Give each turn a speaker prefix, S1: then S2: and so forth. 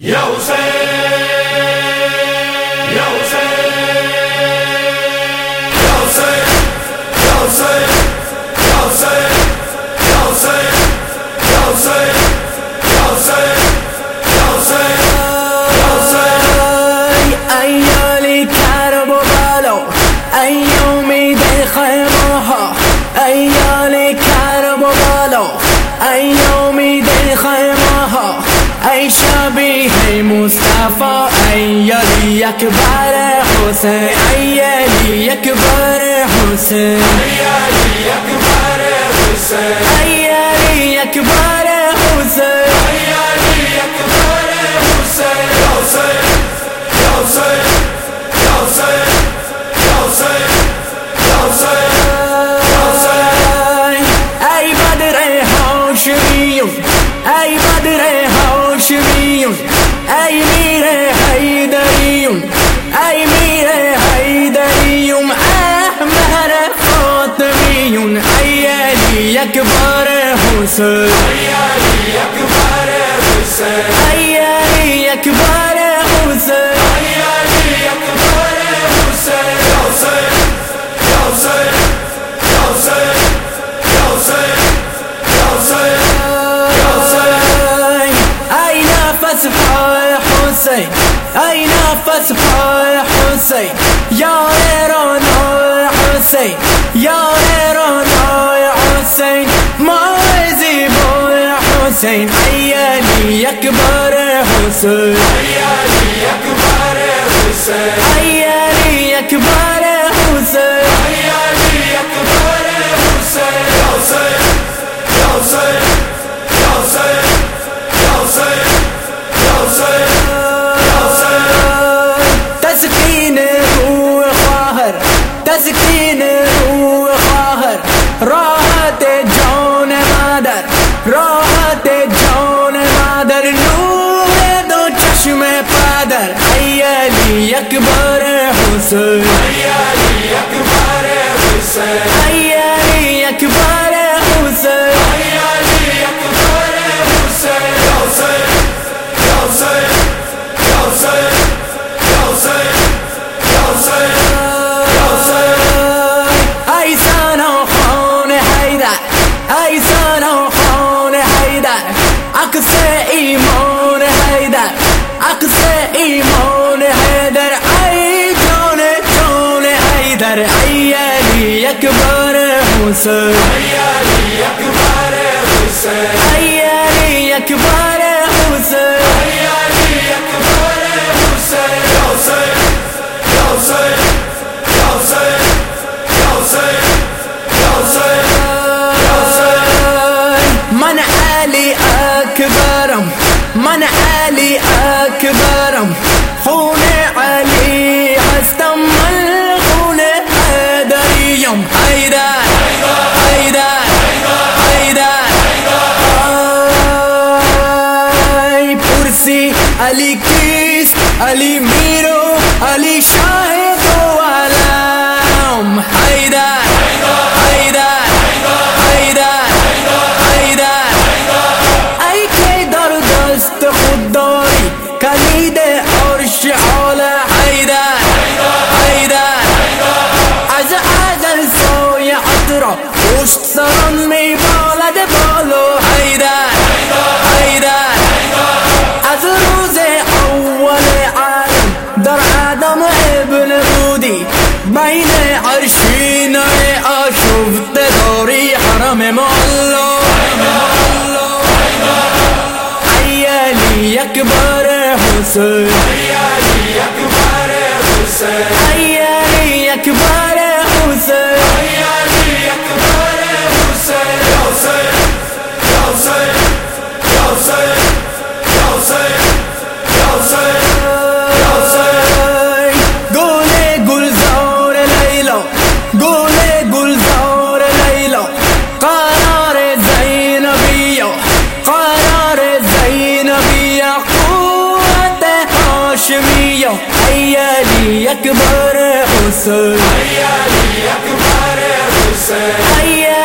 S1: یا حسین یا حسین یا حسین یا حسین یا حسین یا حسین یا حسین یا حسین یا حسین یا حسین۔
S2: ایالی کرب و بلا ایومی دی ایالی کرب و ایومی ای شبیه مصطفی ایالی اکبر حسین ایالی اکبر حسین
S1: علی اکبر حسین
S2: ایالی اکبر حسین
S1: علی اکبر حسین حسین حسین حسین حسین حسین
S2: ای بدر هاشمیون ای بدر هاشمیون
S1: أيمين حيدري أيمين حيدري أحمر فاطمي حيالي أكبر حسين حيالي أكبر حسين حسين
S2: اي نفس بحال حسين يا رونو
S1: يا حسين يا رونو يا حسين موازي بو يا حسين حياني يكبر حسين حياني يكبر
S2: حسين روح خواهر راحت جان مادر راحت جان مادر نور دو چشم پادر۔ ای علی اکبر حسین۔
S1: علی اکبر حسین۔
S2: ای علی اکبر حسین۔
S1: یا حسین
S2: من علی اکبرم من علی اکبرم علی کیست علی میرو، علی شاهد و علم حیدر حیدر حیدر حیدر. ای که در دست خود داری کلید عرش حیدر حیدر. از را پشت سران می بین عرشین آشفت داری حرم مولا. ای علی اکبر حسین
S1: علی اکبر حسین
S2: ای علی اکبر هاشمیا ای علی اکبر حسین.
S1: علی اکبر حسین.